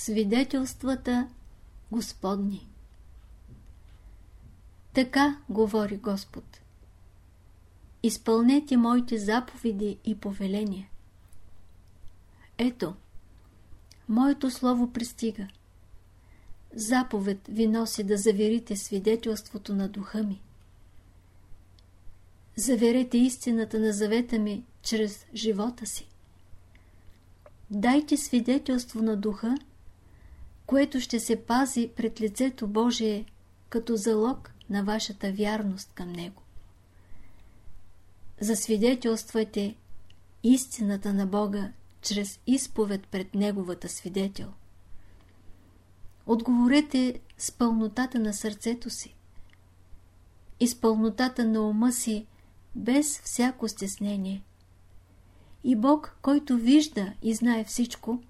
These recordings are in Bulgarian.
Свидетелствата Господни Така говори Господ. Изпълнете моите заповеди и повеления. Ето, моето слово пристига. Заповед ви носи да заверите свидетелството на духа ми. Заверете истината на завета ми чрез живота си. Дайте свидетелство на духа, което ще се пази пред лицето Божие като залог на вашата вярност към Него. Засвидетелствайте истината на Бога чрез изповед пред Неговата свидетел. Отговорете с пълнотата на сърцето си и с пълнотата на ума си, без всяко стеснение. И Бог, който вижда и знае всичко,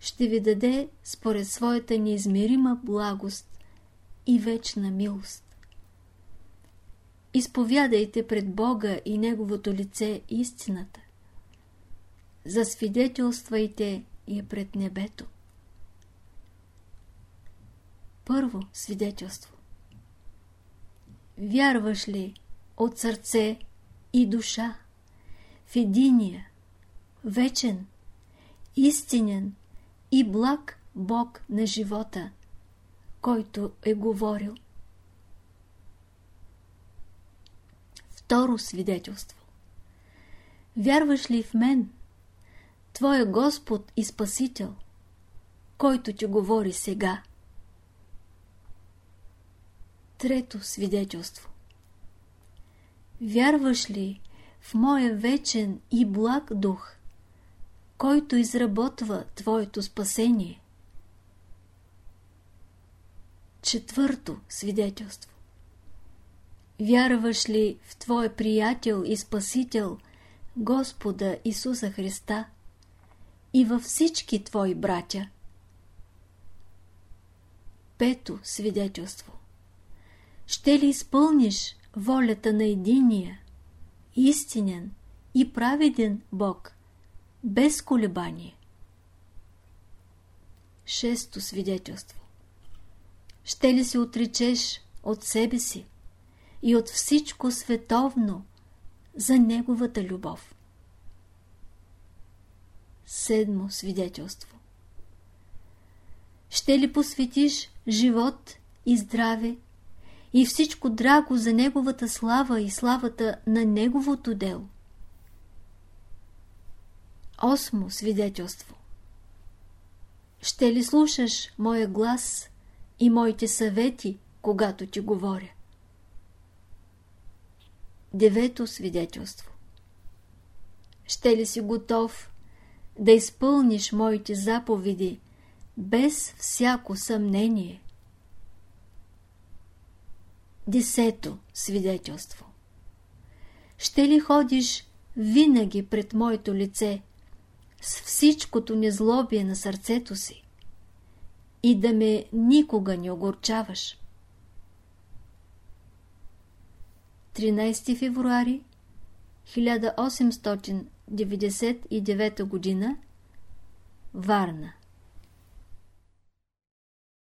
ще ви даде според своята неизмерима благост и вечна милост. Изповядайте пред Бога и Неговото лице истината. Засвидетелствайте я пред небето. Първо свидетелство. Вярваш ли от сърце и душа в единия, вечен, истинен и благ Бог на живота, който е говорил? Второ свидетелство. Вярваш ли в мен, Твоя Господ и Спасител, който ти говори сега? Трето свидетелство. Вярваш ли в моя вечен и благ дух, който изработва твоето спасение? Четвърто свидетелство. Вярваш ли в Твоя приятел и Спасител, Господа Исуса Христа и във всички Твои братя? Пето свидетелство. Ще ли изпълниш волята на единия, истинен и праведен Бог, без колебание? Шесто свидетелство. Ще ли се отречеш от себе си и от всичко световно за Неговата любов? Седмо свидетелство. Ще ли посветиш живот и здраве и всичко драго за Неговата слава и славата на Неговото дело. Осмо свидетелство Ще ли слушаш моя глас и моите съвети, когато ти говоря? Девето свидетелство Ще ли си готов да изпълниш моите заповеди без всяко съмнение? Десето свидетелство Ще ли ходиш винаги пред моето лице с всичкото незлобие на сърцето си и да ме никога не огорчаваш? 13 февруари 1899 г. Варна